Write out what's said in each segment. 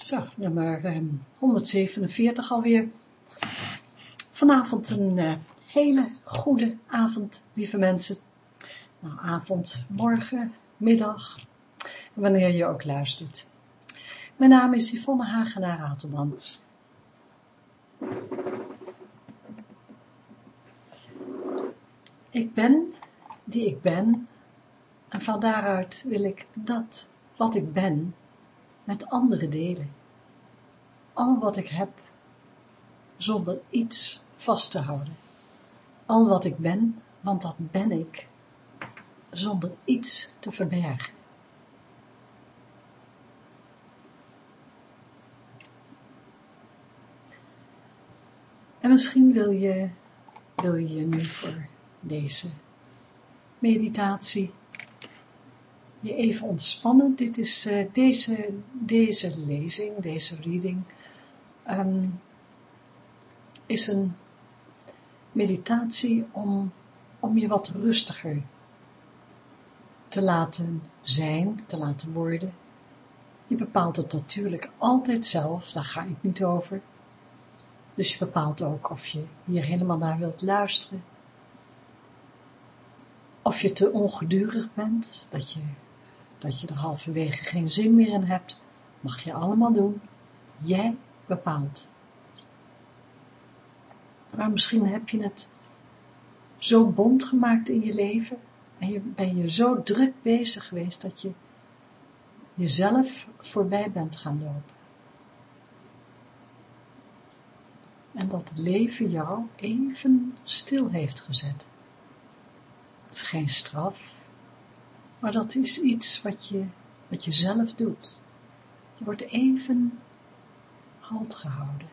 Zo, nummer 147 ehm, alweer. Vanavond een uh, hele goede avond, lieve mensen. Nou, avond, morgen, middag, wanneer je ook luistert. Mijn naam is Yvonne Hagenaar Ratelband. Ik ben die ik ben en van daaruit wil ik dat wat ik ben met anderen delen. Al wat ik heb, zonder iets vast te houden. Al wat ik ben, want dat ben ik, zonder iets te verbergen. En misschien wil je, wil je nu voor deze meditatie je even ontspannen. Dit is uh, deze, deze lezing, deze reading, um, is een meditatie om, om je wat rustiger te laten zijn, te laten worden. Je bepaalt het natuurlijk altijd zelf, daar ga ik niet over. Dus je bepaalt ook of je hier helemaal naar wilt luisteren. Of je te ongedurig bent, dat je dat je er halverwege geen zin meer in hebt, mag je allemaal doen. Jij bepaalt. Maar misschien heb je het zo bond gemaakt in je leven en je, ben je zo druk bezig geweest dat je jezelf voorbij bent gaan lopen. En dat het leven jou even stil heeft gezet. Het is geen straf, maar dat is iets wat je, wat je zelf doet. Je wordt even halt gehouden.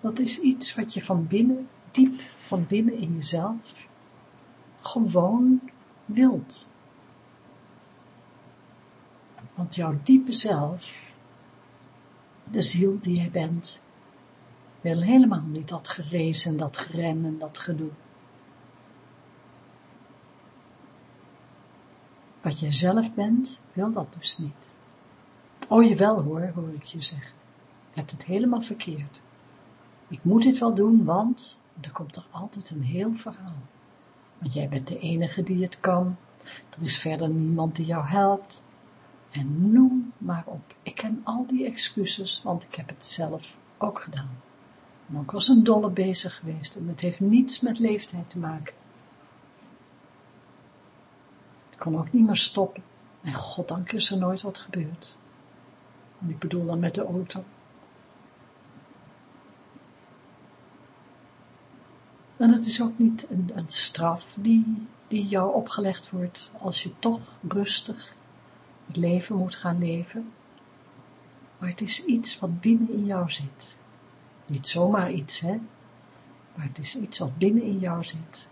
Dat is iets wat je van binnen, diep van binnen in jezelf, gewoon wilt. Want jouw diepe zelf, de ziel die jij bent, wil helemaal niet dat gerezen, dat geren en dat gedoe. Wat jij zelf bent, wil dat dus niet. Oh, je wel hoor, hoor ik je zeggen. Je hebt het helemaal verkeerd. Ik moet dit wel doen, want er komt toch altijd een heel verhaal. Want jij bent de enige die het kan. Er is verder niemand die jou helpt. En noem maar op. Ik ken al die excuses, want ik heb het zelf ook gedaan. En ook was een dolle bezig geweest en het heeft niets met leeftijd te maken kon ook niet meer stoppen. En goddank is er nooit wat gebeurd. En ik bedoel dan met de auto. En het is ook niet een, een straf die, die jou opgelegd wordt als je toch rustig het leven moet gaan leven. Maar het is iets wat binnen in jou zit. Niet zomaar iets, hè. Maar het is iets wat binnen in jou zit.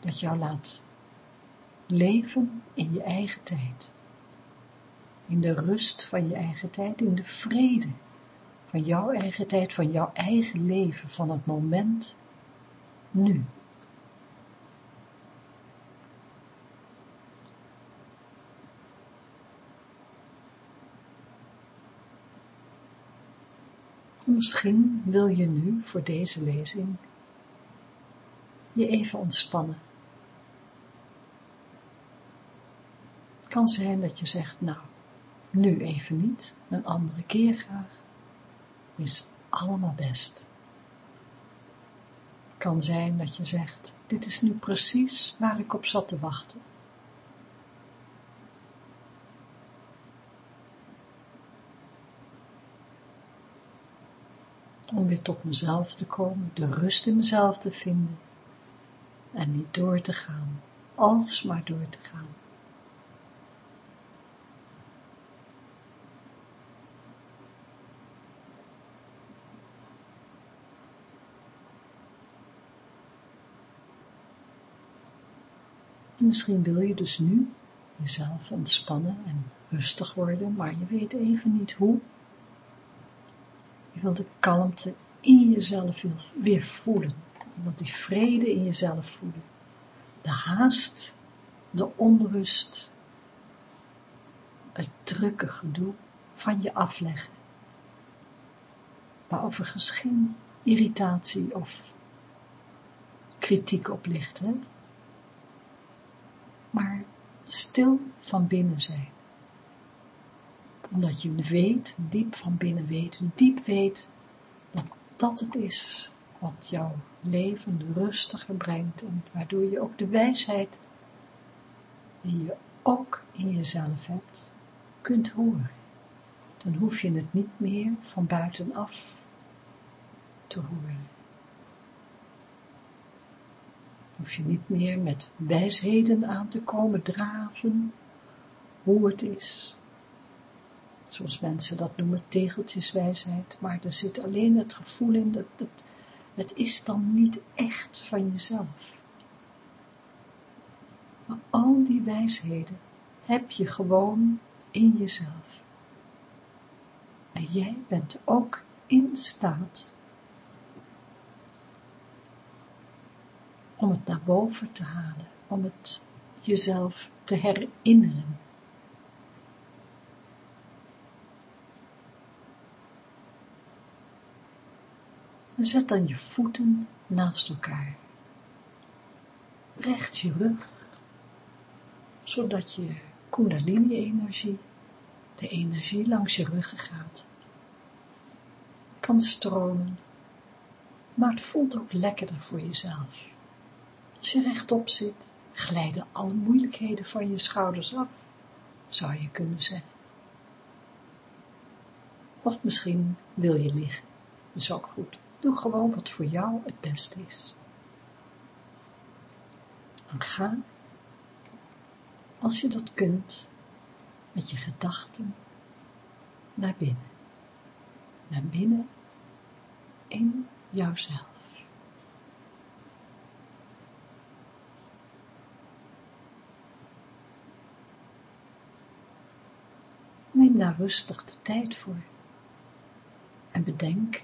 Dat jou laat leven in je eigen tijd. In de rust van je eigen tijd, in de vrede van jouw eigen tijd, van jouw eigen leven, van het moment nu. Misschien wil je nu voor deze lezing je even ontspannen kan zijn dat je zegt, nou, nu even niet, een andere keer graag, is allemaal best. kan zijn dat je zegt, dit is nu precies waar ik op zat te wachten. Om weer tot mezelf te komen, de rust in mezelf te vinden en niet door te gaan, alsmaar door te gaan. Misschien wil je dus nu jezelf ontspannen en rustig worden, maar je weet even niet hoe. Je wilt de kalmte in jezelf weer voelen. Je wilt die vrede in jezelf voelen. De haast, de onrust, het drukke gedoe van je afleggen. Waar overigens geen irritatie of kritiek op ligt, hè? Stil van binnen zijn. Omdat je weet, diep van binnen weet, diep weet, dat dat het is wat jouw leven rustiger brengt en waardoor je ook de wijsheid die je ook in jezelf hebt, kunt horen. Dan hoef je het niet meer van buitenaf te horen. Hoef je niet meer met wijsheden aan te komen draven, hoe het is. Zoals mensen dat noemen, tegeltjeswijsheid, maar er zit alleen het gevoel in dat het, het is dan niet echt van jezelf. Maar al die wijsheden heb je gewoon in jezelf. En jij bent ook in staat om het naar boven te halen, om het jezelf te herinneren. En zet dan je voeten naast elkaar. Recht je rug, zodat je kundalini-energie, de energie langs je ruggen gaat, kan stromen, maar het voelt ook lekkerder voor jezelf. Als je rechtop zit, glijden alle moeilijkheden van je schouders af, zou je kunnen zeggen. Of misschien wil je liggen, dat is ook goed. Doe gewoon wat voor jou het beste is. En ga, als je dat kunt, met je gedachten naar binnen. Naar binnen in jouzelf. Daar rustig de tijd voor. En bedenk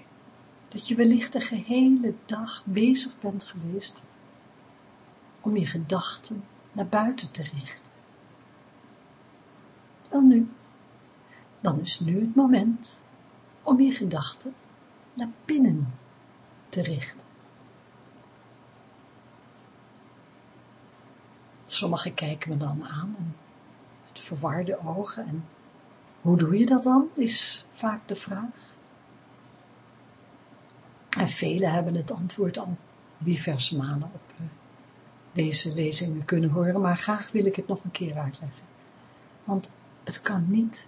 dat je wellicht de gehele dag bezig bent geweest om je gedachten naar buiten te richten. Dan nu, dan is nu het moment om je gedachten naar binnen te richten. Sommigen kijken me dan aan en met verwarde ogen en hoe doe je dat dan, is vaak de vraag. En velen hebben het antwoord al diverse malen op eh, deze lezingen kunnen horen, maar graag wil ik het nog een keer uitleggen. Want het kan niet,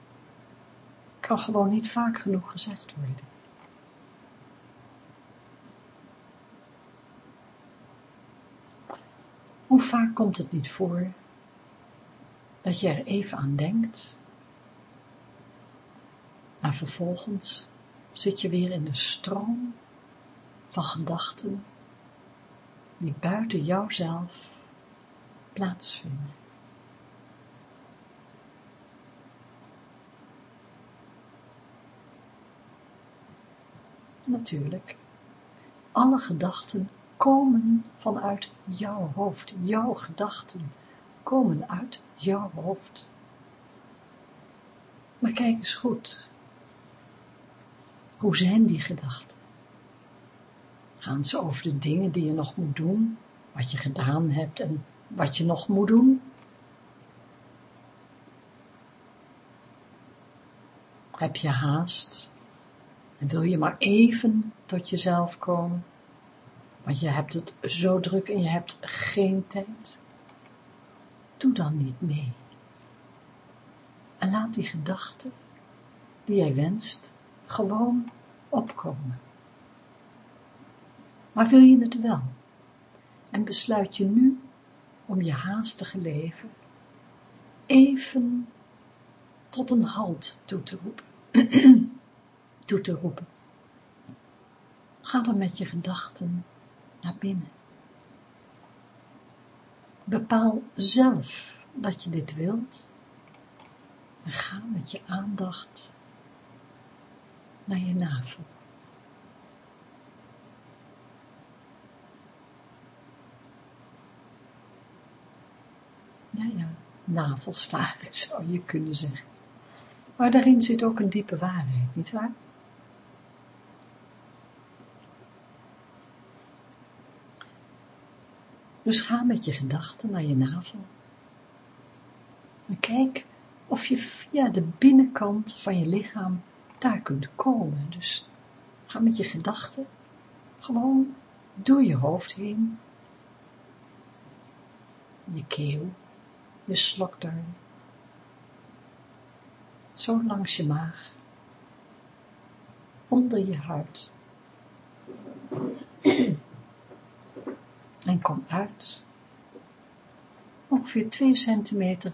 kan gewoon niet vaak genoeg gezegd worden. Hoe vaak komt het niet voor dat je er even aan denkt maar vervolgens zit je weer in de stroom van gedachten die buiten jouzelf plaatsvinden. Natuurlijk, alle gedachten komen vanuit jouw hoofd. Jouw gedachten komen uit jouw hoofd. Maar kijk eens goed. Hoe zijn die gedachten? Gaan ze over de dingen die je nog moet doen, wat je gedaan hebt en wat je nog moet doen? Heb je haast en wil je maar even tot jezelf komen, want je hebt het zo druk en je hebt geen tijd? Doe dan niet mee. En laat die gedachten die jij wenst gewoon opkomen. Maar wil je het wel? En besluit je nu om je haastige leven even tot een halt toe te roepen. toe te roepen. Ga dan met je gedachten naar binnen. Bepaal zelf dat je dit wilt en ga met je aandacht naar je navel. Nou ja, navelstaren zou je kunnen zeggen. Maar daarin zit ook een diepe waarheid, nietwaar? Dus ga met je gedachten naar je navel. En kijk of je via de binnenkant van je lichaam daar kunt komen. Dus ga met je gedachten gewoon door je hoofd heen. Je keel, je slokdarm. Zo langs je maag. Onder je huid. En kom uit. Ongeveer 2 centimeter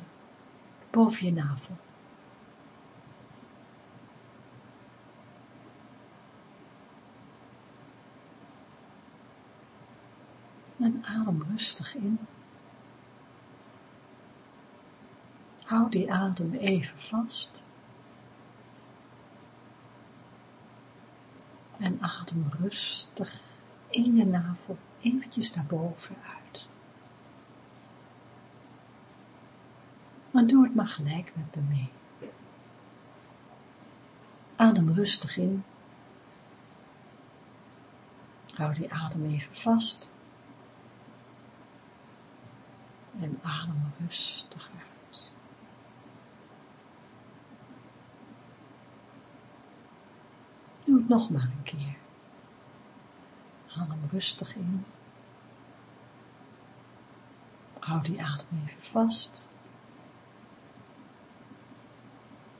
boven je navel. En adem rustig in. Hou die adem even vast. En adem rustig in je navel eventjes daarboven uit. Maar doe het maar gelijk met me mee. Adem rustig in. Hou die adem even vast. En adem rustig uit. Doe het nog maar een keer. Adem rustig in. Hou die adem even vast.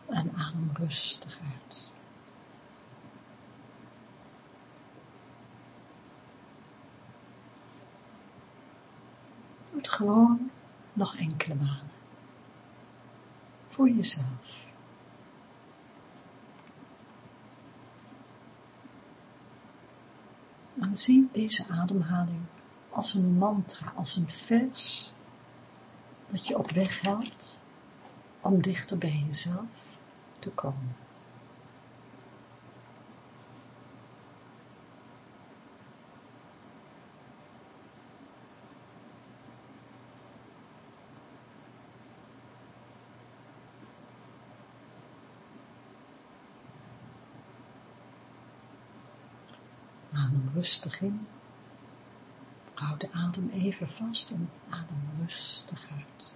En adem rustig uit. Gewoon nog enkele malen. Voor jezelf. En zie deze ademhaling als een mantra, als een vers dat je op weg helpt om dichter bij jezelf te komen. Adem rustig in. Houd de adem even vast en adem rustig uit.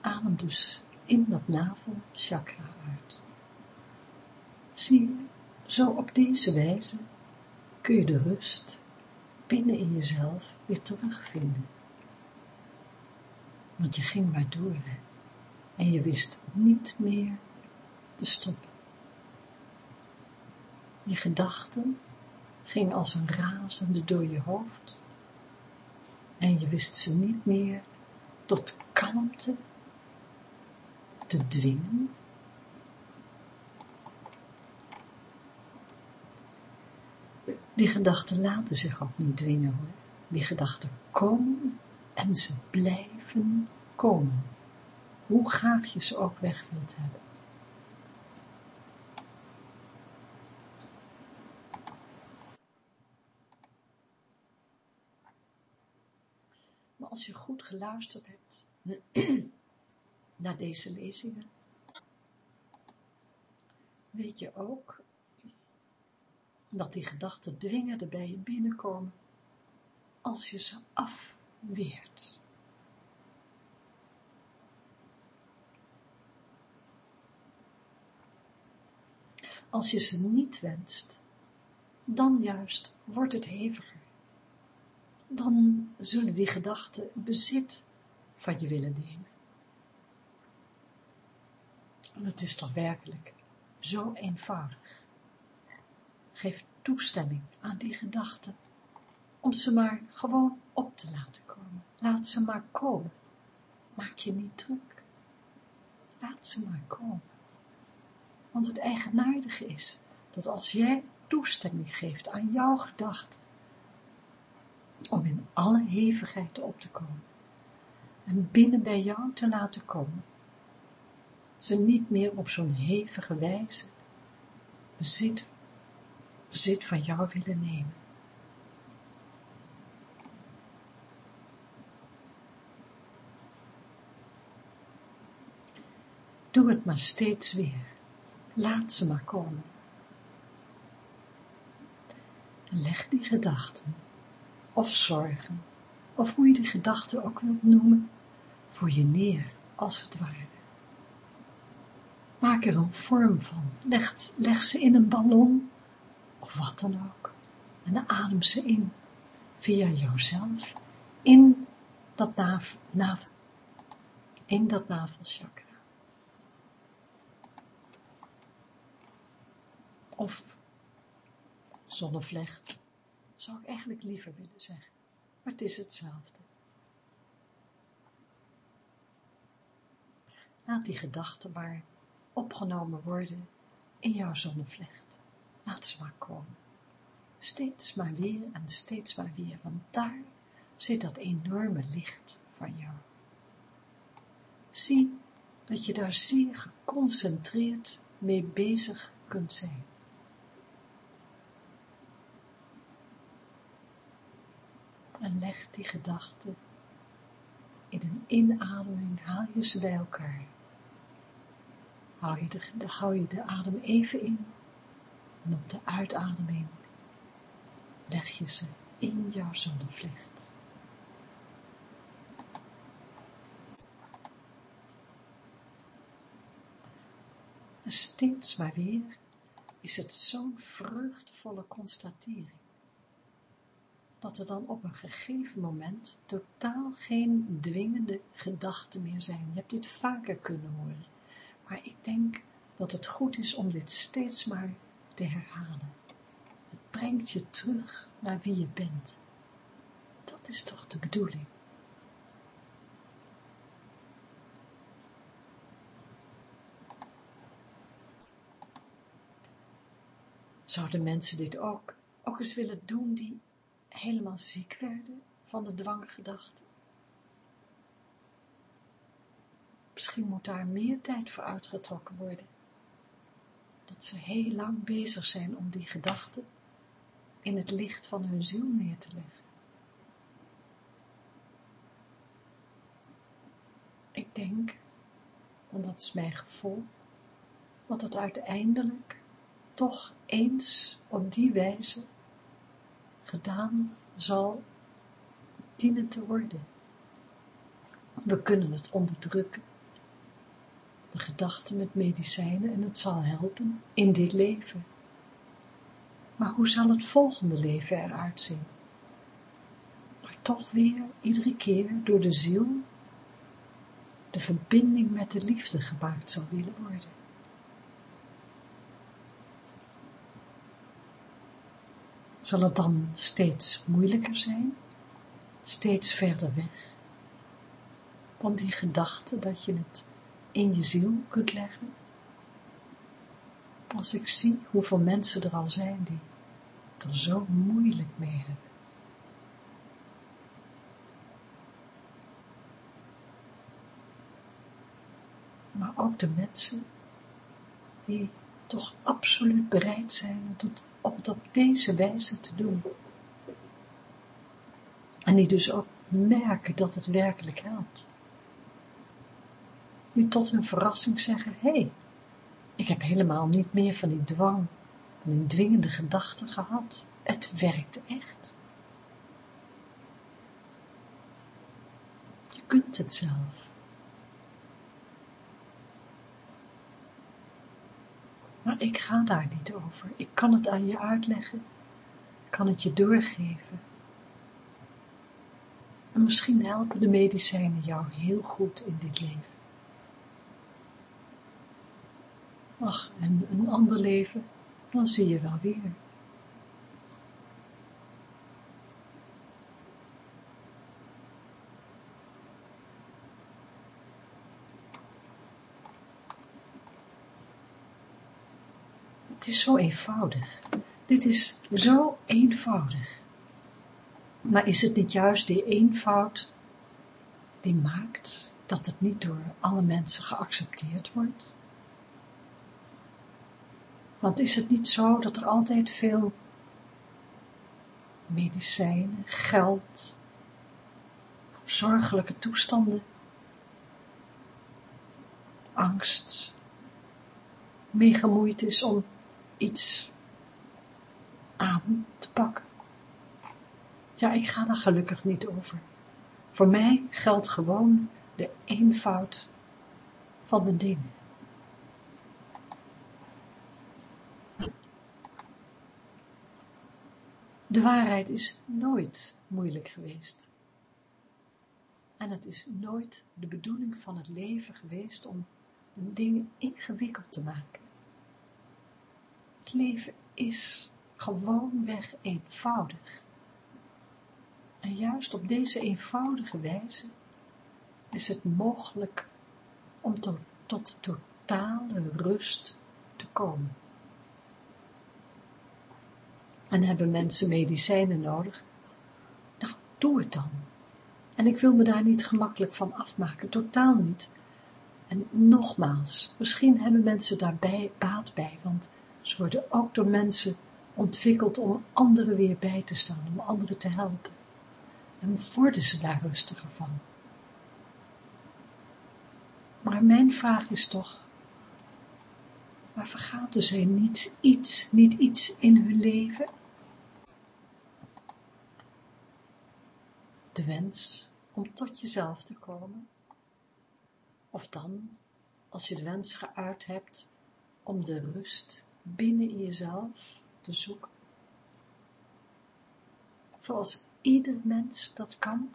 Adem dus in dat navelchakra uit. Zie je, zo op deze wijze kun je de rust binnen in jezelf weer terugvinden. Want je ging maar door en je wist niet meer te stoppen. Je gedachten gingen als een razende door je hoofd en je wist ze niet meer tot kalmte te dwingen. Die gedachten laten zich ook niet dwingen hoor. Die gedachten komen en ze blijven komen. Hoe graag je ze ook weg wilt hebben. Als je goed geluisterd hebt naar deze lezingen, weet je ook dat die gedachten dwingender bij je binnenkomen als je ze afweert. Als je ze niet wenst, dan juist wordt het heviger dan zullen die gedachten bezit van je willen nemen. En het is toch werkelijk zo eenvoudig. Geef toestemming aan die gedachten om ze maar gewoon op te laten komen. Laat ze maar komen. Maak je niet druk. Laat ze maar komen. Want het eigenaardige is dat als jij toestemming geeft aan jouw gedachten, om in alle hevigheid op te komen en binnen bij jou te laten komen, ze niet meer op zo'n hevige wijze bezit, bezit van jou willen nemen. Doe het maar steeds weer. Laat ze maar komen. En leg die gedachten, of zorgen, of hoe je die gedachten ook wilt noemen, voor je neer, als het ware. Maak er een vorm van, leg, ze in een ballon, of wat dan ook, en adem ze in, via jouzelf, in dat, nav, nav, in dat navelchakra. Of zonnevlecht, zou ik eigenlijk liever willen zeggen, maar het is hetzelfde. Laat die gedachten maar opgenomen worden in jouw zonnevlecht. Laat ze maar komen. Steeds maar weer en steeds maar weer, want daar zit dat enorme licht van jou. Zie dat je daar zeer geconcentreerd mee bezig kunt zijn. Leg die gedachten in een inademing, haal je ze bij elkaar. Hou je de, hou je de adem even in en op de uitademing leg je ze in jouw zonnevlecht. En steeds maar weer is het zo'n vreugdevolle constatering, dat er dan op een gegeven moment totaal geen dwingende gedachten meer zijn. Je hebt dit vaker kunnen horen, maar ik denk dat het goed is om dit steeds maar te herhalen. Het brengt je terug naar wie je bent. Dat is toch de bedoeling. Zouden mensen dit ook, ook eens willen doen die helemaal ziek werden van de dwanggedachten? Misschien moet daar meer tijd voor uitgetrokken worden. Dat ze heel lang bezig zijn om die gedachten in het licht van hun ziel neer te leggen. Ik denk, want dat is mijn gevoel, dat het uiteindelijk toch eens op die wijze gedaan zal dienen te worden. We kunnen het onderdrukken, de gedachten met medicijnen en het zal helpen in dit leven. Maar hoe zal het volgende leven eruit zien? Maar toch weer iedere keer door de ziel de verbinding met de liefde gemaakt zal willen worden. Zal het dan steeds moeilijker zijn? Steeds verder weg? Want die gedachte dat je het in je ziel kunt leggen? Als ik zie hoeveel mensen er al zijn die het er zo moeilijk mee hebben. Maar ook de mensen die toch absoluut bereid zijn tot om het op deze wijze te doen. En die dus ook merken dat het werkelijk helpt. Die tot hun verrassing zeggen, hé, hey, ik heb helemaal niet meer van die dwang, van die dwingende gedachten gehad. Het werkt echt. Je kunt het zelf. Maar ik ga daar niet over. Ik kan het aan je uitleggen. Ik kan het je doorgeven. En misschien helpen de medicijnen jou heel goed in dit leven. Ach, en een ander leven, dan zie je wel weer. Is zo eenvoudig. Dit is zo eenvoudig. Maar is het niet juist die eenvoud die maakt dat het niet door alle mensen geaccepteerd wordt? Want is het niet zo dat er altijd veel medicijnen, geld, zorgelijke toestanden angst mee gemoeid is om iets aan te pakken. Ja, ik ga daar gelukkig niet over. Voor mij geldt gewoon de eenvoud van de dingen. De waarheid is nooit moeilijk geweest. En het is nooit de bedoeling van het leven geweest om dingen ingewikkeld te maken. Het leven is gewoonweg eenvoudig. En juist op deze eenvoudige wijze is het mogelijk om tot, tot totale rust te komen. En hebben mensen medicijnen nodig? Nou, doe het dan. En ik wil me daar niet gemakkelijk van afmaken, totaal niet. En nogmaals, misschien hebben mensen daarbij baat bij, want ze worden ook door mensen ontwikkeld om anderen weer bij te staan, om anderen te helpen. En worden ze daar rustiger van. Maar mijn vraag is toch, waar vergaten zij niet iets, niet iets in hun leven? De wens om tot jezelf te komen, of dan, als je de wens geuit hebt, om de rust binnen jezelf te zoeken, zoals ieder mens dat kan.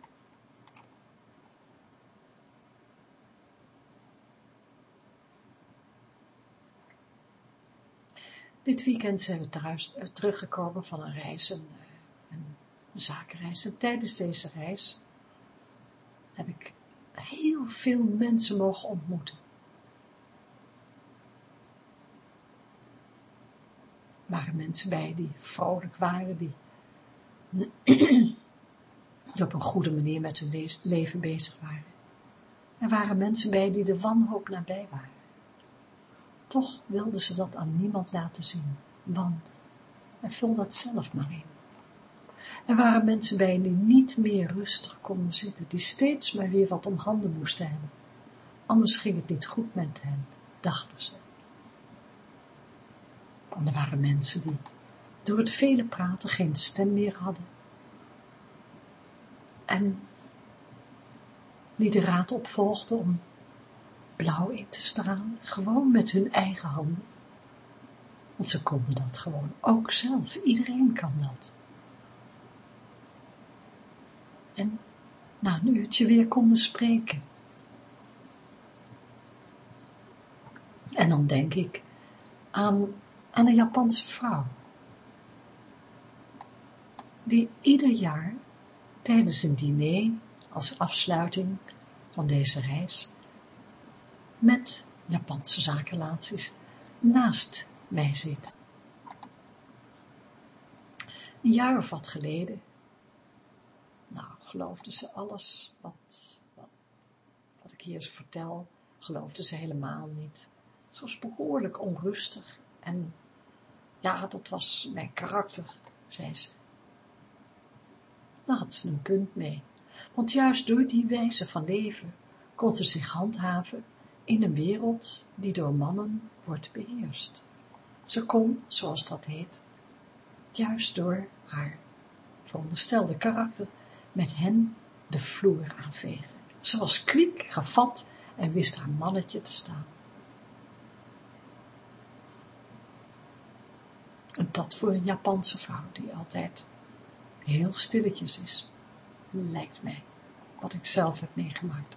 Dit weekend zijn we thuis, uh, teruggekomen van een reis, een, uh, een zakenreis. En tijdens deze reis heb ik heel veel mensen mogen ontmoeten. Waren mensen bij die vrolijk waren, die, op een goede manier met hun leven bezig waren. Er waren mensen bij die de wanhoop nabij waren. Toch wilden ze dat aan niemand laten zien, want, en vul dat zelf maar in. Er waren mensen bij die niet meer rustig konden zitten, die steeds maar weer wat om handen moesten hebben. Anders ging het niet goed met hen, dachten ze. Er waren mensen die door het vele praten geen stem meer hadden. En die de raad opvolgden om blauw in te stralen, gewoon met hun eigen handen. Want ze konden dat gewoon ook zelf, iedereen kan dat. En na een uurtje weer konden spreken. En dan denk ik aan, aan een Japanse vrouw, die ieder jaar tijdens een diner als afsluiting van deze reis met Japanse zakenrelaties naast mij zit. Een jaar of wat geleden, nou, geloofde ze alles wat, wat, wat ik hier vertel, geloofde ze helemaal niet. Ze was behoorlijk onrustig en ja, dat was mijn karakter, zei ze. Daar had ze een punt mee, want juist door die wijze van leven kon ze zich handhaven in een wereld die door mannen wordt beheerst. Ze kon, zoals dat heet, juist door haar veronderstelde karakter met hen de vloer aanvegen. Ze was kwik, gevat en wist haar mannetje te staan. En dat voor een Japanse vrouw die altijd heel stilletjes is, lijkt mij, wat ik zelf heb meegemaakt.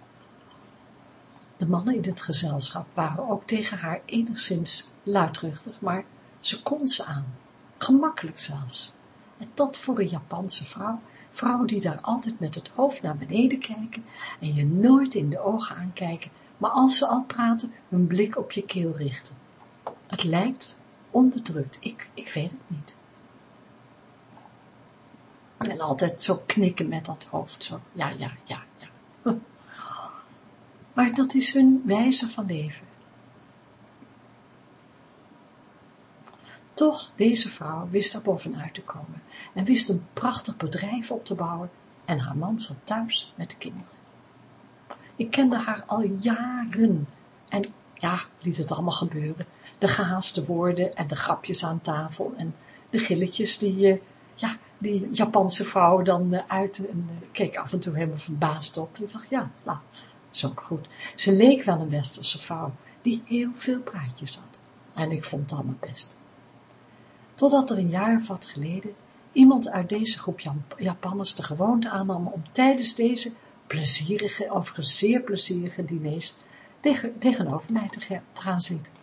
De mannen in het gezelschap waren ook tegen haar enigszins luidruchtig, maar ze kon ze aan, gemakkelijk zelfs. En dat voor een Japanse vrouw, vrouwen die daar altijd met het hoofd naar beneden kijken en je nooit in de ogen aankijken, maar als ze al praten, hun blik op je keel richten. Het lijkt onderdrukt, ik, ik weet het niet. En altijd zo knikken met dat hoofd, zo, ja, ja, ja, ja. Maar dat is hun wijze van leven. Toch, deze vrouw wist er bovenuit te komen en wist een prachtig bedrijf op te bouwen en haar man zat thuis met de kinderen. Ik kende haar al jaren en ja, liet het allemaal gebeuren. De gehaaste woorden en de grapjes aan tafel en de gilletjes die, uh, ja, die Japanse vrouw dan uh, uit en uh, keek af en toe helemaal verbaasd op. Ik dacht, ja, nou, is ook goed. Ze leek wel een westerse vrouw die heel veel praatjes had. En ik vond het allemaal best. Totdat er een jaar of wat geleden iemand uit deze groep Japanners de gewoonte aannam om tijdens deze plezierige, overigens zeer plezierige diners tegen, tegenover mij te, gaan zitten.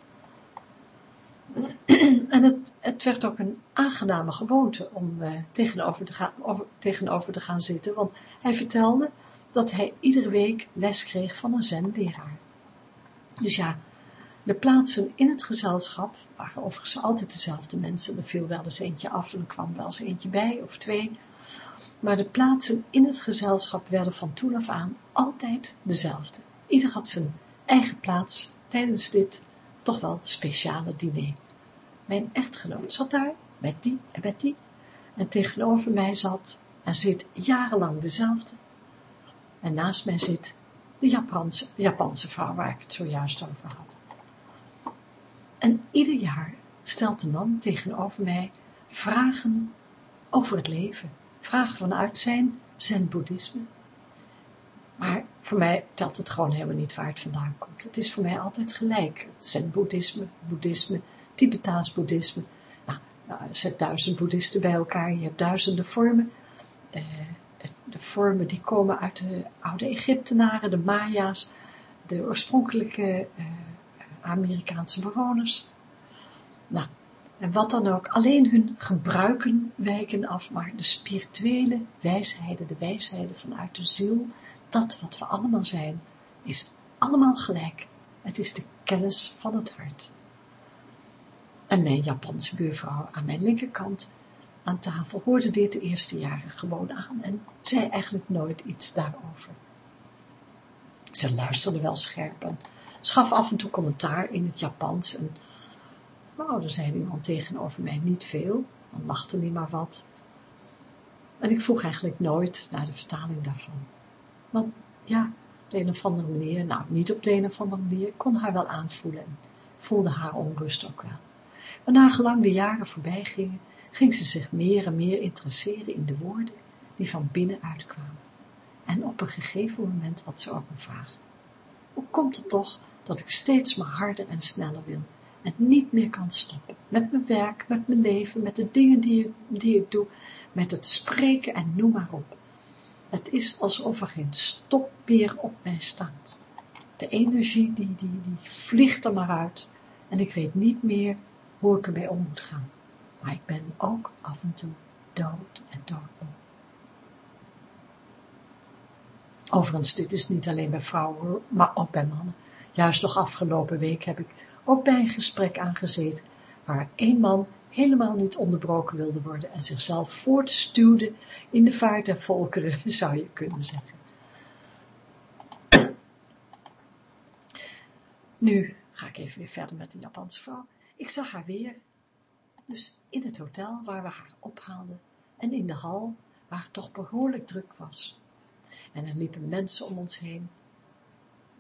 en het, het, werd ook een aangename gewoonte om uh, tegenover, te gaan, over, tegenover te gaan zitten, want hij vertelde dat hij iedere week les kreeg van een zenleraar. Dus ja, de plaatsen in het gezelschap waren overigens altijd dezelfde mensen. Er viel wel eens eentje af en er kwam wel eens eentje bij of twee. Maar de plaatsen in het gezelschap werden van toen af aan altijd dezelfde. Ieder had zijn eigen plaats tijdens dit toch wel speciale diner. Mijn echtgenoot zat daar, met die en met die, en tegenover mij zat en zit jarenlang dezelfde. En naast mij zit de Japanse, Japanse vrouw waar ik het zojuist over had. En ieder jaar stelt de man tegenover mij vragen over het leven, vragen vanuit zijn zen-boeddhisme. Voor mij telt het gewoon helemaal niet waar het vandaan komt. Het is voor mij altijd gelijk. Zen-boeddhisme, boeddhisme, Tibetaans boeddhisme. Nou, nou, zet duizend boeddhisten bij elkaar, je hebt duizenden vormen. Eh, de vormen die komen uit de oude Egyptenaren, de Maya's, de oorspronkelijke eh, Amerikaanse bewoners. Nou, en wat dan ook, alleen hun gebruiken wijken af, maar de spirituele wijsheden, de wijsheden vanuit de ziel, dat wat we allemaal zijn, is allemaal gelijk. Het is de kennis van het hart. En mijn Japanse buurvrouw aan mijn linkerkant aan tafel hoorde dit de eerste jaren gewoon aan en zei eigenlijk nooit iets daarover. Ze luisterde wel scherp en schaf af en toe commentaar in het Japans en nou, er zei iemand tegenover mij niet veel, dan lachte hij maar wat. En ik vroeg eigenlijk nooit naar de vertaling daarvan. Want ja, op de een of andere manier, nou niet op de een of andere manier, kon haar wel aanvoelen en voelde haar onrust ook wel. Maar nagelang de jaren voorbij gingen, ging ze zich meer en meer interesseren in de woorden die van binnen uitkwamen. En op een gegeven moment had ze ook een vraag. Hoe komt het toch dat ik steeds maar harder en sneller wil en niet meer kan stoppen. Met mijn werk, met mijn leven, met de dingen die die ik doe, met het spreken en noem maar op. Het is alsof er geen stoppeer op mij staat. De energie die, die, die vliegt er maar uit en ik weet niet meer hoe ik ermee om moet gaan. Maar ik ben ook af en toe dood en doodmoe. Overigens, dit is niet alleen bij vrouwen, maar ook bij mannen. Juist nog afgelopen week heb ik ook bij een gesprek aangezeten, waar één man helemaal niet onderbroken wilde worden en zichzelf voortstuwde in de vaart der volkeren, zou je kunnen zeggen. Nu ga ik even weer verder met de Japanse vrouw. Ik zag haar weer, dus in het hotel waar we haar ophaalden en in de hal waar het toch behoorlijk druk was. En er liepen mensen om ons heen.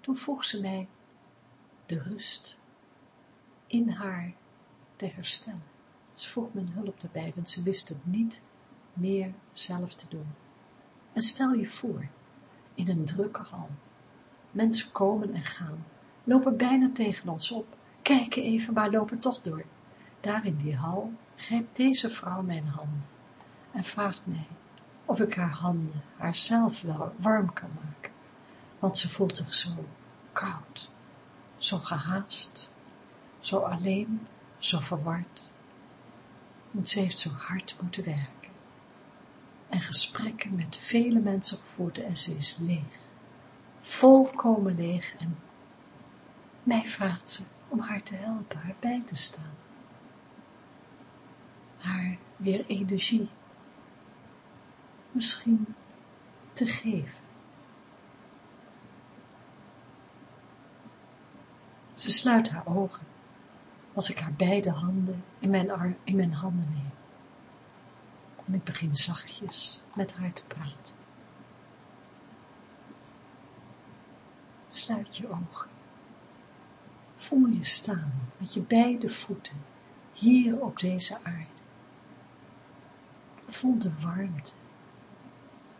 Toen vroeg ze mij de rust in haar te herstellen. Ze vroeg mijn hulp erbij, want ze wist het niet meer zelf te doen. En stel je voor, in een drukke hal, mensen komen en gaan, lopen bijna tegen ons op, kijken even, maar lopen toch door. Daar in die hal grijpt deze vrouw mijn handen en vraagt mij of ik haar handen, haarzelf wel warm kan maken, want ze voelt zich zo koud, zo gehaast, zo alleen, zo verward. Want ze heeft zo hard moeten werken. En gesprekken met vele mensen gevoerd en ze is leeg. Volkomen leeg en mij vraagt ze om haar te helpen, haar bij te staan. Haar weer energie misschien te geven. Ze sluit haar ogen als ik haar beide handen in mijn, arm, in mijn handen neem. En ik begin zachtjes met haar te praten. Sluit je ogen. voel je staan met je beide voeten hier op deze aarde. Voel de warmte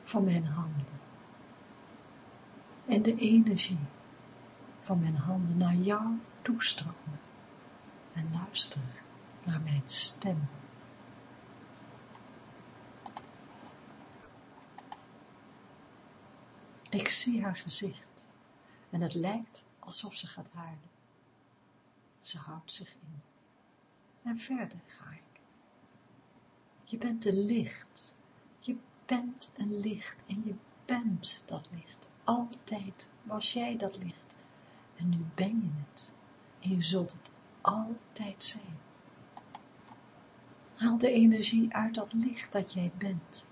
van mijn handen en de energie van mijn handen naar jou toestromen en luister naar mijn stem. Ik zie haar gezicht en het lijkt alsof ze gaat huilen. Ze houdt zich in. En verder ga ik. Je bent een licht. Je bent een licht en je bent dat licht. Altijd was jij dat licht. En nu ben je het. En je zult het altijd zijn. Haal de energie uit dat licht dat jij bent.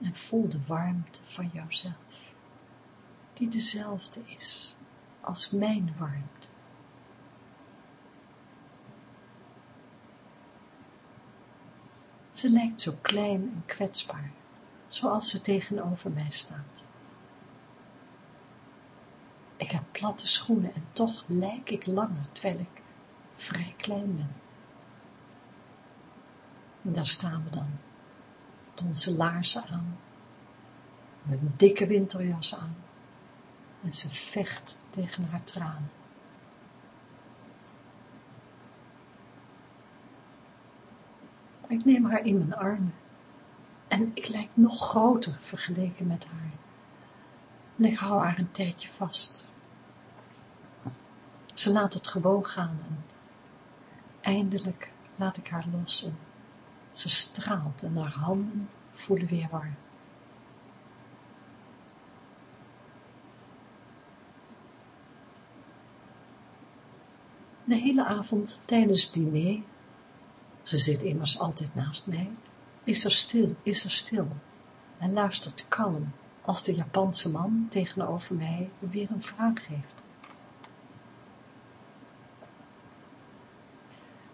En voel de warmte van jouzelf. Die dezelfde is als mijn warmte. Ze lijkt zo klein en kwetsbaar, zoals ze tegenover mij staat. Ik heb platte schoenen en toch lijk ik langer, terwijl ik vrij klein ben. En daar staan we dan, met onze laarzen aan, met een dikke winterjas aan, en ze vecht tegen haar tranen. Ik neem haar in mijn armen en ik lijk nog groter vergeleken met haar. En ik hou haar een tijdje vast. Ze laat het gewoon gaan en eindelijk laat ik haar los en ze straalt en haar handen voelen weer warm. De hele avond tijdens het diner, ze zit immers altijd naast mij, is er stil, is er stil en luistert kalm als de Japanse man tegenover mij weer een vraag geeft.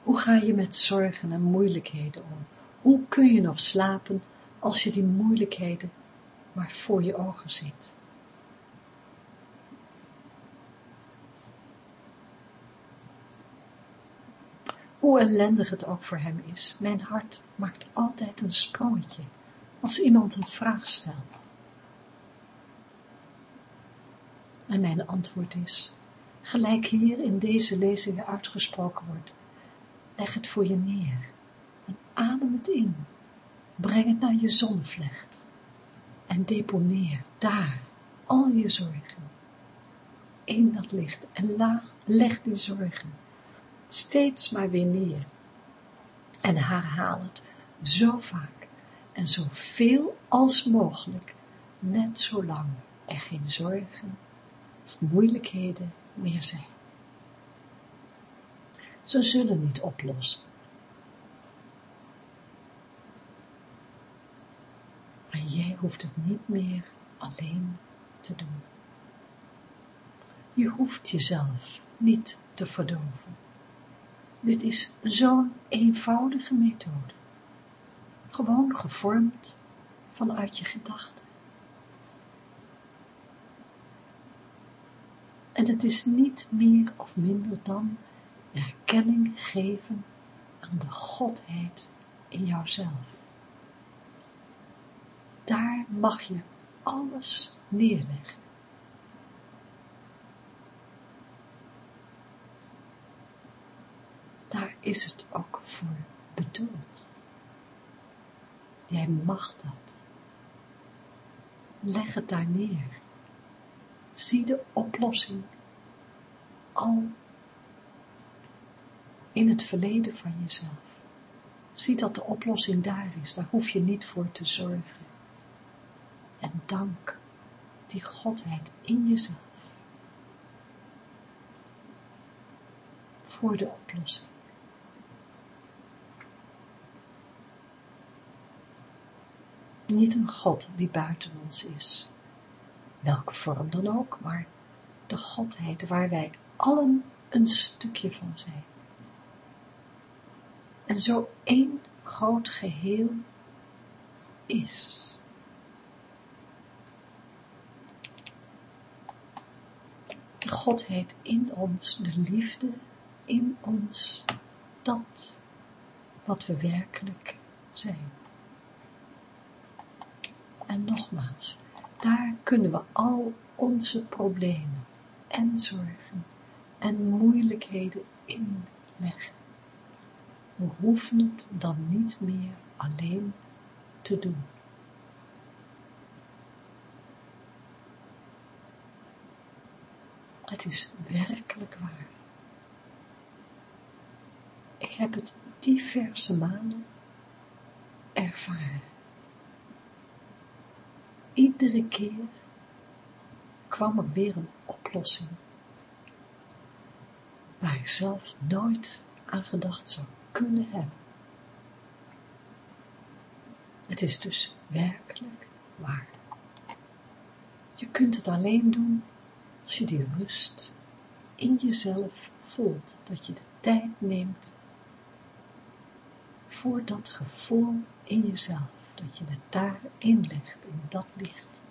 Hoe ga je met zorgen en moeilijkheden om? Hoe kun je nog slapen als je die moeilijkheden maar voor je ogen ziet? Hoe ellendig het ook voor hem is, mijn hart maakt altijd een sprongetje als iemand een vraag stelt. En mijn antwoord is, gelijk hier in deze lezingen uitgesproken wordt, leg het voor je neer en adem het in, breng het naar je zonvlecht en deponeer daar al je zorgen in dat licht en leg die zorgen steeds maar weer neer en herhaal het zo vaak en zoveel als mogelijk, net zolang er geen zorgen of moeilijkheden meer zijn. Ze zullen niet oplossen. Maar jij hoeft het niet meer alleen te doen. Je hoeft jezelf niet te verdoven. Dit is zo'n eenvoudige methode. Gewoon gevormd vanuit je gedachten. En het is niet meer of minder dan erkenning geven aan de Godheid in jouzelf. Daar mag je alles neerleggen. Daar is het ook voor bedoeld. Jij mag dat. Leg het daar neer. Zie de oplossing al in het verleden van jezelf. Zie dat de oplossing daar is, daar hoef je niet voor te zorgen. En dank die Godheid in jezelf voor de oplossing. Niet een God die buiten ons is, welke vorm dan ook, maar de Godheid waar wij allen een stukje van zijn. En zo één groot geheel is. Godheid in ons, de liefde in ons, dat wat we werkelijk zijn. En nogmaals, daar kunnen we al onze problemen en zorgen en moeilijkheden in leggen. We hoeven het dan niet meer alleen te doen. Het is werkelijk waar. Ik heb het diverse malen ervaren. Iedere keer kwam er weer een oplossing waar ik zelf nooit aan gedacht zou kunnen hebben. Het is dus werkelijk waar. Je kunt het alleen doen als je die rust in jezelf voelt, dat je de tijd neemt voor dat gevoel in jezelf, dat je het daarin legt, in dat licht.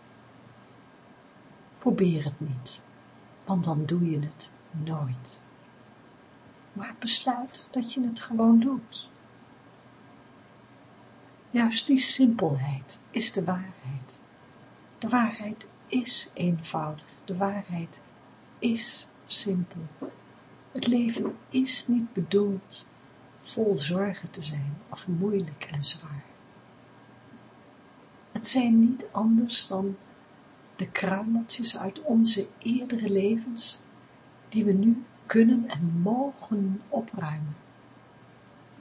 Probeer het niet, want dan doe je het nooit. Maar besluit dat je het gewoon doet. Juist die simpelheid is de waarheid. De waarheid is eenvoudig. De waarheid is simpel. Het leven is niet bedoeld vol zorgen te zijn of moeilijk en zwaar. Het zijn niet anders dan de kruimeltjes uit onze eerdere levens die we nu kunnen en mogen opruimen.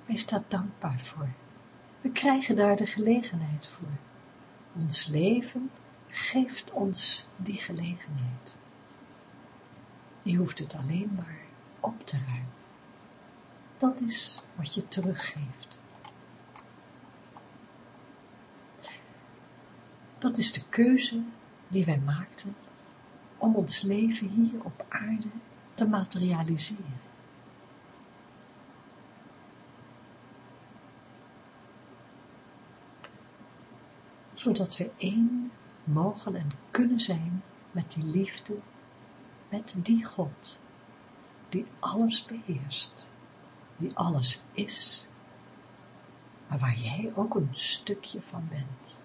Wees daar dankbaar voor. We krijgen daar de gelegenheid voor. Ons leven geeft ons die gelegenheid. Je hoeft het alleen maar op te ruimen. Dat is wat je teruggeeft. Dat is de keuze die wij maakten om ons leven hier op aarde te materialiseren. Zodat we één mogen en kunnen zijn met die liefde, met die God, die alles beheerst, die alles is, maar waar jij ook een stukje van bent.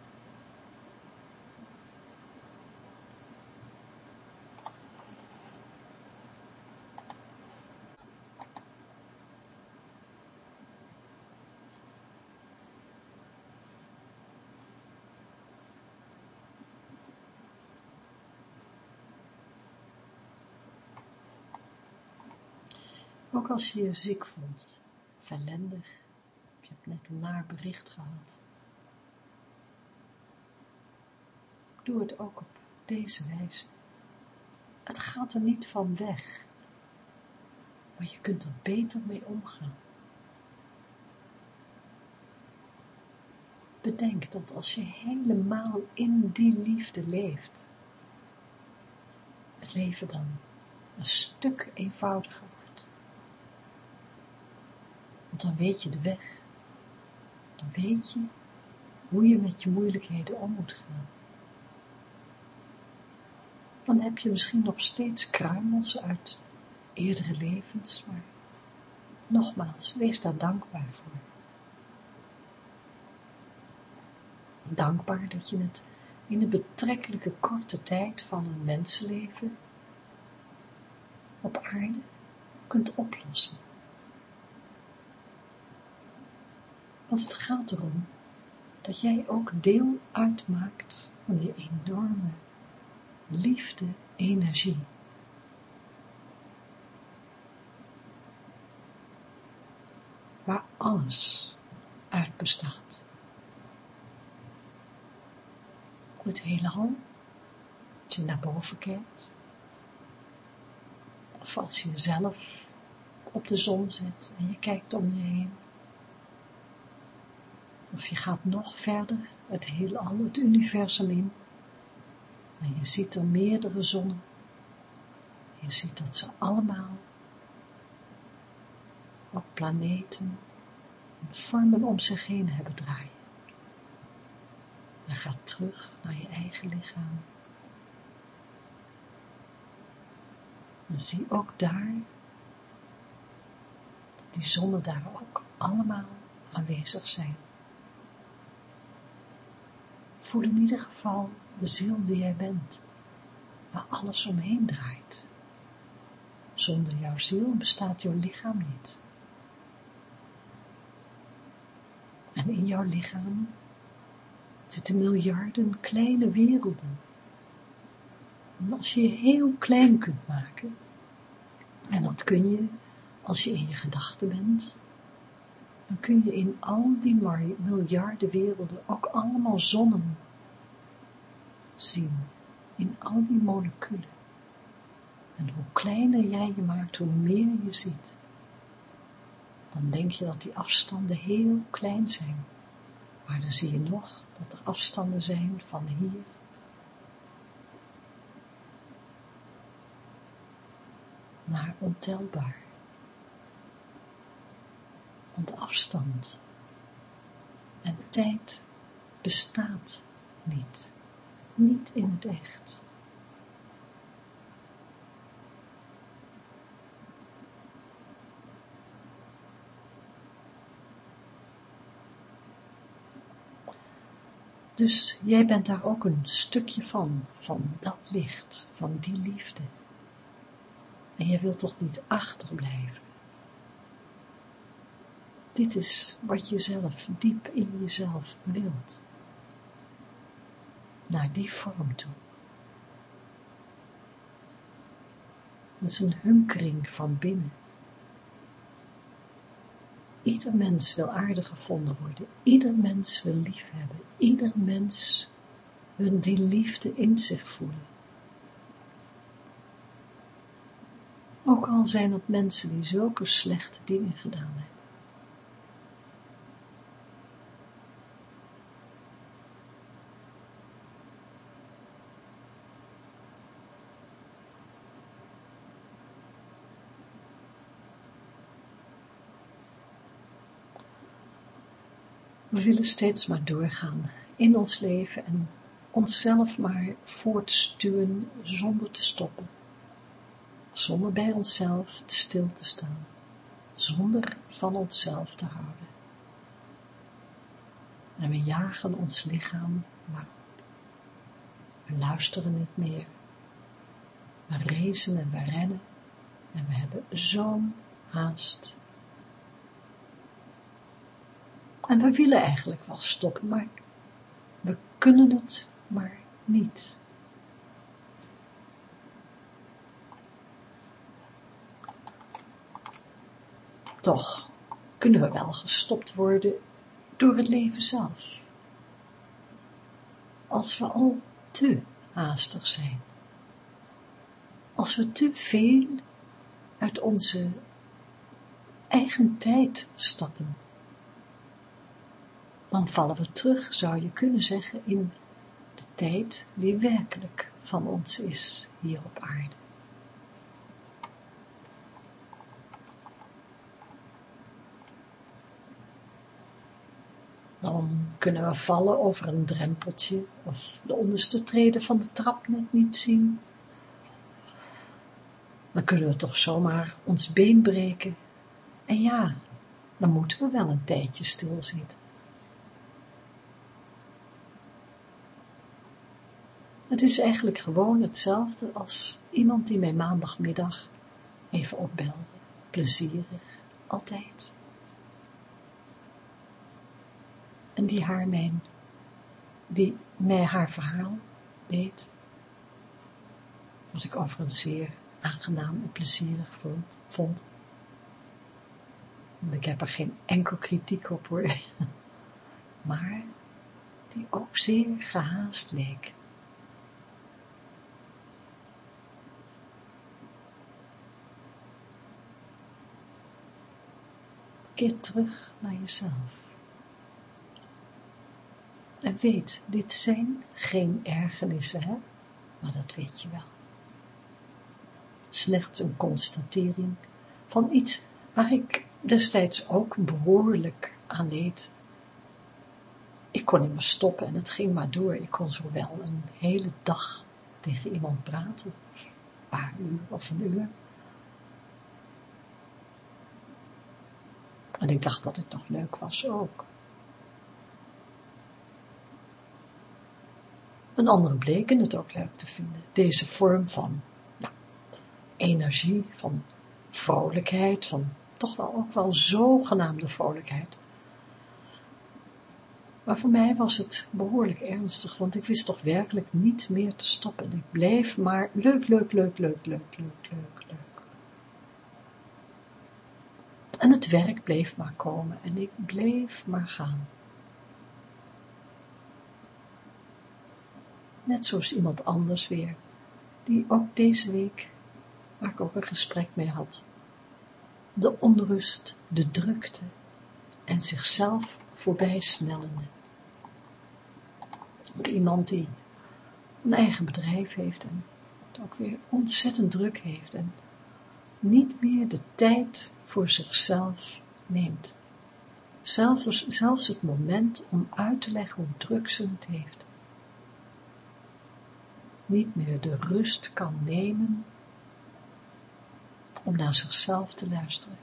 Ook als je je ziek voelt, verlendig, je hebt net een naar bericht gehad. Doe het ook op deze wijze. Het gaat er niet van weg, maar je kunt er beter mee omgaan. Bedenk dat als je helemaal in die liefde leeft, het leven dan een stuk eenvoudiger want dan weet je de weg. Dan weet je hoe je met je moeilijkheden om moet gaan. Dan heb je misschien nog steeds kruimels uit eerdere levens, maar nogmaals, wees daar dankbaar voor. Dankbaar dat je het in een betrekkelijke korte tijd van een mensenleven op aarde kunt oplossen. Want het gaat erom dat jij ook deel uitmaakt van die enorme liefde, energie. Waar alles uit bestaat. Het heelal, als je naar boven kijkt, of als je jezelf op de zon zet en je kijkt om je heen, of je gaat nog verder, het heelal, het universum in. En je ziet er meerdere zonnen. Je ziet dat ze allemaal, ook planeten, vormen om zich heen hebben draaien. En gaat terug naar je eigen lichaam. Dan zie ook daar, dat die zonnen daar ook allemaal aanwezig zijn. Voel in ieder geval de ziel die jij bent, waar alles omheen draait. Zonder jouw ziel bestaat jouw lichaam niet. En in jouw lichaam zitten miljarden kleine werelden. En als je je heel klein kunt maken, en dat kun je als je in je gedachten bent, dan kun je in al die miljarden werelden ook allemaal zonnen zien, in al die moleculen. En hoe kleiner jij je maakt, hoe meer je ziet. Dan denk je dat die afstanden heel klein zijn. Maar dan zie je nog dat er afstanden zijn van hier naar ontelbaar. Want afstand en tijd bestaat niet, niet in het echt. Dus jij bent daar ook een stukje van, van dat licht, van die liefde. En jij wilt toch niet achterblijven. Dit is wat je zelf diep in jezelf wilt. Naar die vorm toe. Dat is een hunkering van binnen. Ieder mens wil aardig gevonden worden. Ieder mens wil lief hebben. Ieder mens wil die liefde in zich voelen. Ook al zijn het mensen die zulke slechte dingen gedaan hebben. We willen steeds maar doorgaan in ons leven en onszelf maar voortstuwen zonder te stoppen. Zonder bij onszelf stil te staan. Zonder van onszelf te houden. En we jagen ons lichaam maar op. We luisteren niet meer. We rezen en we rennen. En we hebben zo'n haast En we willen eigenlijk wel stoppen, maar we kunnen het maar niet. Toch kunnen we wel gestopt worden door het leven zelf. Als we al te haastig zijn. Als we te veel uit onze eigen tijd stappen dan vallen we terug, zou je kunnen zeggen, in de tijd die werkelijk van ons is hier op aarde. Dan kunnen we vallen over een drempeltje of de onderste treden van de trap net niet zien. Dan kunnen we toch zomaar ons been breken. En ja, dan moeten we wel een tijdje stilzitten. Het is eigenlijk gewoon hetzelfde als iemand die mij maandagmiddag even opbelde. Plezierig, altijd. En die haar mijn, die mij haar verhaal deed. Wat ik overigens zeer aangenaam en plezierig vond. vond. Want ik heb er geen enkel kritiek op hoor. Maar die ook zeer gehaast leek. Terug naar jezelf. En weet, dit zijn geen ergernissen, hè? maar dat weet je wel. Slechts een constatering van iets waar ik destijds ook behoorlijk aan leed. Ik kon niet meer stoppen en het ging maar door. Ik kon zo wel een hele dag tegen iemand praten. paar uur of een uur. En ik dacht dat het nog leuk was ook. En anderen bleken het ook leuk te vinden. Deze vorm van nou, energie, van vrolijkheid, van toch wel ook wel zogenaamde vrolijkheid. Maar voor mij was het behoorlijk ernstig, want ik wist toch werkelijk niet meer te stoppen. Ik bleef maar leuk, leuk, leuk, leuk, leuk, leuk, leuk, leuk. En het werk bleef maar komen en ik bleef maar gaan. Net zoals iemand anders weer, die ook deze week, waar ik ook een gesprek mee had. De onrust, de drukte en zichzelf voorbij snellende. Iemand die een eigen bedrijf heeft en het ook weer ontzettend druk heeft en niet meer de tijd voor zichzelf neemt. Zelfs, zelfs het moment om uit te leggen hoe druk ze het heeft. Niet meer de rust kan nemen om naar zichzelf te luisteren.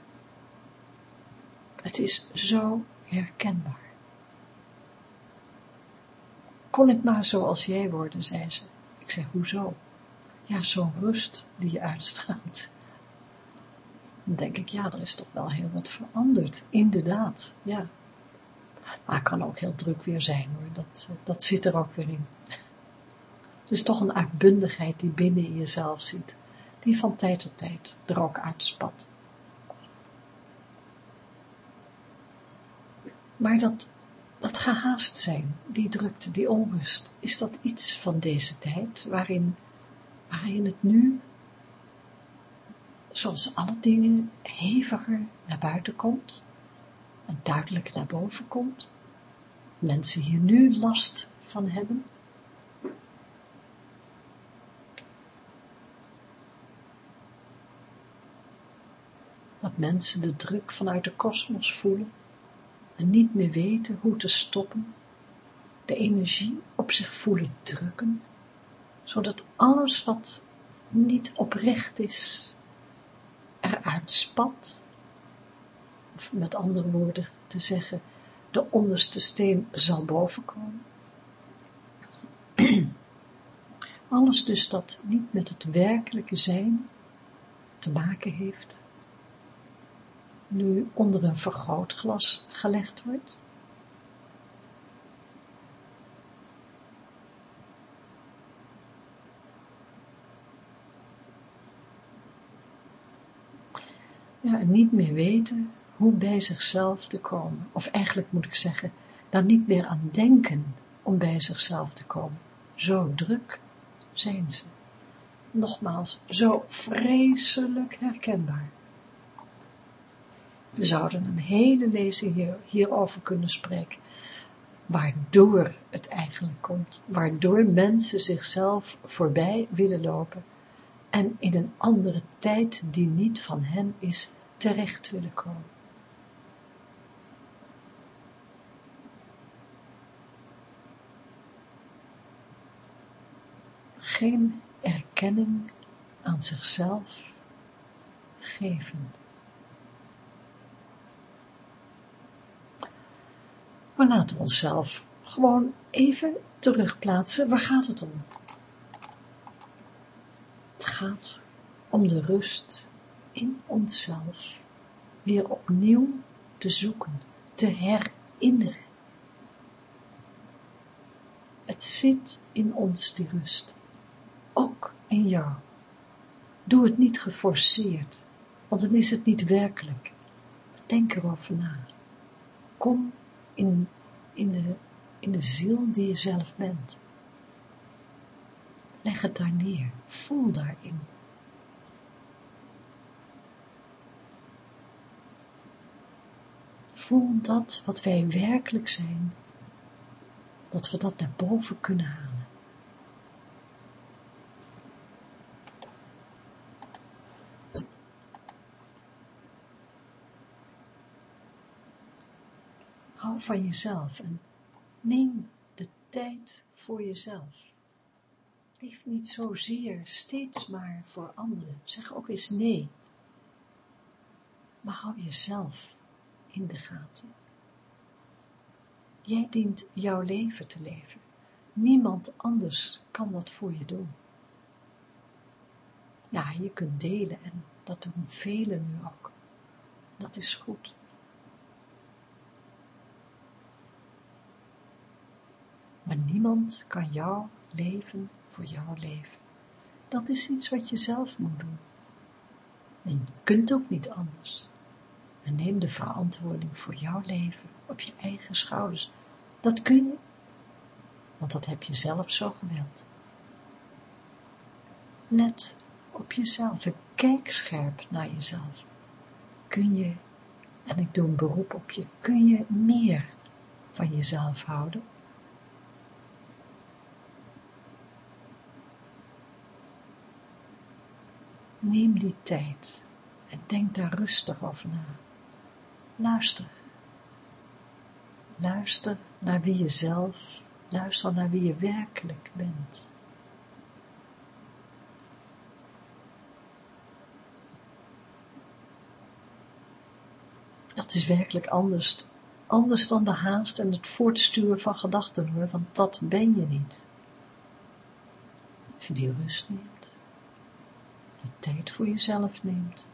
Het is zo herkenbaar. Kon ik maar zoals jij worden, zei ze. Ik zei, hoezo? Ja, zo'n rust die je uitstraalt. Dan denk ik, ja, er is toch wel heel wat veranderd. Inderdaad, ja. Maar het kan ook heel druk weer zijn hoor, dat, eh, dat zit er ook weer in. Is toch een uitbundigheid die binnen in jezelf zit, die van tijd tot tijd er ook uitspat. Maar dat, dat gehaast zijn, die drukte, die onrust, is dat iets van deze tijd, waarin, waarin het nu, zoals alle dingen, heviger naar buiten komt, en duidelijk naar boven komt, mensen hier nu last van hebben, dat mensen de druk vanuit de kosmos voelen en niet meer weten hoe te stoppen, de energie op zich voelen drukken, zodat alles wat niet oprecht is, eruit of met andere woorden te zeggen, de onderste steen zal bovenkomen. Alles dus dat niet met het werkelijke zijn te maken heeft, nu onder een vergrootglas gelegd wordt. En niet meer weten hoe bij zichzelf te komen. Of eigenlijk moet ik zeggen, daar niet meer aan denken om bij zichzelf te komen. Zo druk zijn ze. Nogmaals, zo vreselijk herkenbaar. We zouden een hele lezing hier, hierover kunnen spreken. Waardoor het eigenlijk komt. Waardoor mensen zichzelf voorbij willen lopen. En in een andere tijd die niet van hen is, terecht willen komen. Geen erkenning aan zichzelf geven. Maar laten we onszelf gewoon even terugplaatsen. Waar gaat het om? Het gaat om de rust in onszelf weer opnieuw te zoeken, te herinneren. Het zit in ons die rust, ook in jou. Doe het niet geforceerd, want dan is het niet werkelijk. Denk erover na. Kom in, in, de, in de ziel die je zelf bent. Leg het daar neer, voel daarin. Voel dat wat wij werkelijk zijn, dat we dat naar boven kunnen halen. van jezelf en neem de tijd voor jezelf. Leef niet zozeer steeds maar voor anderen. Zeg ook eens nee. Maar hou jezelf in de gaten. Jij dient jouw leven te leven. Niemand anders kan dat voor je doen. Ja, je kunt delen en dat doen velen nu ook. Dat is goed. Maar niemand kan jouw leven voor jouw leven. Dat is iets wat je zelf moet doen. En je kunt ook niet anders. En neem de verantwoording voor jouw leven op je eigen schouders. Dat kun je, want dat heb je zelf zo gewild. Let op jezelf kijk scherp naar jezelf. Kun je, en ik doe een beroep op je, kun je meer van jezelf houden? Neem die tijd en denk daar rustig over na. Luister. Luister naar wie je zelf, luister naar wie je werkelijk bent. Dat is werkelijk anders, anders dan de haast en het voortsturen van gedachten hoor, want dat ben je niet. Als je die rust neemt, de tijd voor jezelf neemt,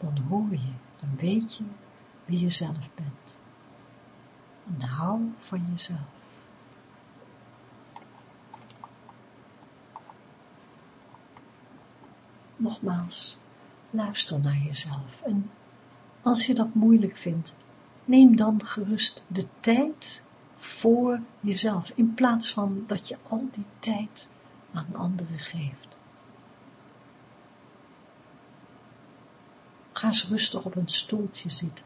dan hoor je, dan weet je wie je zelf bent. En hou van jezelf. Nogmaals, luister naar jezelf en als je dat moeilijk vindt, neem dan gerust de tijd voor jezelf, in plaats van dat je al die tijd aan anderen geeft. Ga eens rustig op een stoeltje zitten.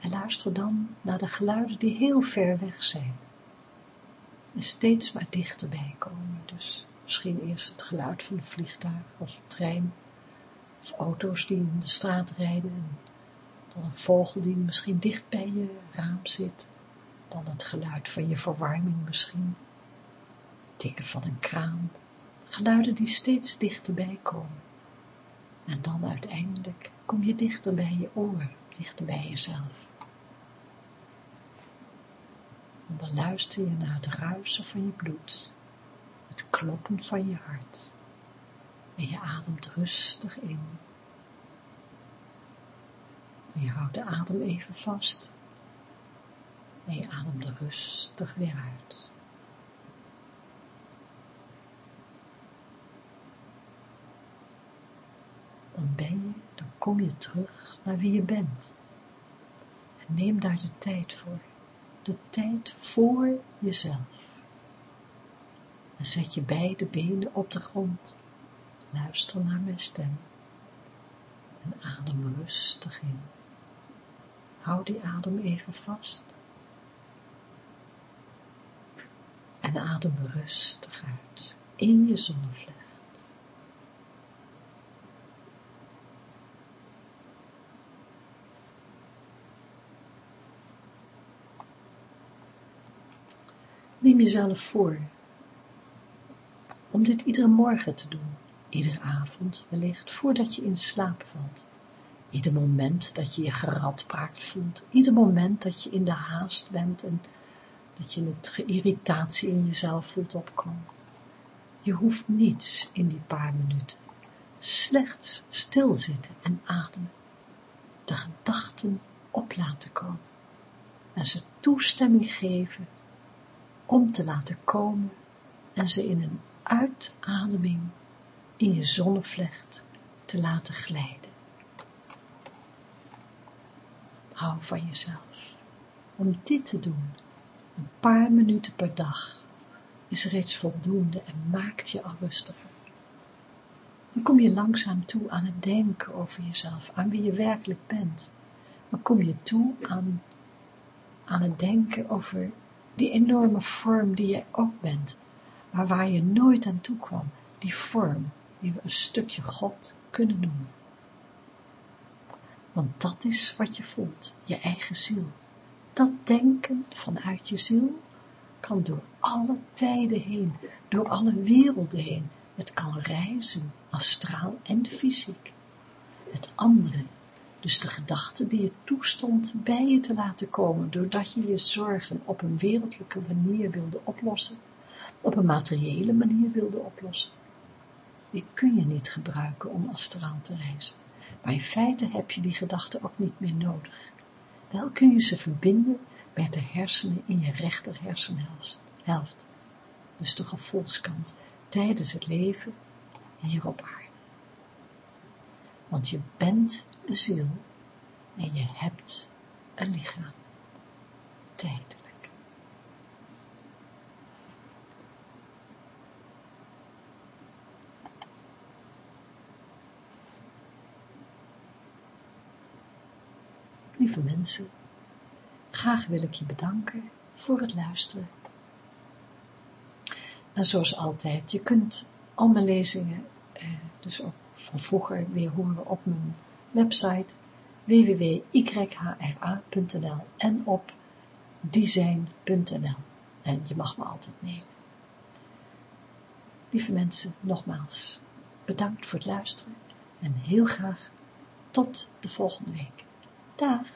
En luister dan naar de geluiden die heel ver weg zijn. En steeds maar dichterbij komen. Dus misschien eerst het geluid van een vliegtuig of een trein. Of auto's die in de straat rijden. En dan een vogel die misschien dicht bij je raam zit. Dan het geluid van je verwarming misschien. Tikken van een kraan. Geluiden die steeds dichterbij komen. En dan uiteindelijk kom je dichter bij je oor, dichter bij jezelf. En dan luister je naar het ruisen van je bloed, het kloppen van je hart. En je ademt rustig in. En je houdt de adem even vast. En je ademt rustig weer uit. Dan ben je, dan kom je terug naar wie je bent. En neem daar de tijd voor. De tijd voor jezelf. En zet je beide benen op de grond. Luister naar mijn stem. En adem rustig in. Hou die adem even vast. En adem rustig uit in je zonnevlecht. Neem jezelf voor om dit iedere morgen te doen, iedere avond wellicht, voordat je in slaap valt. Ieder moment dat je je geradbraakt voelt, ieder moment dat je in de haast bent en dat je het irritatie in jezelf voelt opkomen. Je hoeft niets in die paar minuten, slechts stilzitten en ademen, de gedachten op laten komen. En ze toestemming geven om te laten komen en ze in een uitademing in je zonnevlecht te laten glijden. Hou van jezelf. Om dit te doen, een paar minuten per dag, is reeds voldoende en maakt je al rustiger. Dan kom je langzaam toe aan het denken over jezelf, aan wie je werkelijk bent. Dan kom je toe aan, aan het denken over die enorme vorm die je ook bent, maar waar je nooit aan toe kwam, die vorm die we een stukje God kunnen noemen. Want dat is wat je voelt, je eigen ziel. Dat denken vanuit je ziel, kan door alle tijden heen, door alle werelden heen. Het kan reizen, astraal en fysiek. Het andere, dus de gedachte die je toestond bij je te laten komen, doordat je je zorgen op een wereldlijke manier wilde oplossen, op een materiële manier wilde oplossen, die kun je niet gebruiken om astraal te reizen. Maar in feite heb je die gedachten ook niet meer nodig. Wel kun je ze verbinden met de hersenen in je rechter hersenhelft, dus de gevoelskant, tijdens het leven hier op aarde. Want je bent een ziel en je hebt een lichaam. Tijdelijk. Lieve mensen, graag wil ik je bedanken voor het luisteren. En zoals altijd, je kunt al mijn lezingen, dus ook van vroeger, weer horen op mijn website www.yhra.nl en op design.nl. En je mag me altijd mailen. Lieve mensen, nogmaals, bedankt voor het luisteren en heel graag tot de volgende week. Dag!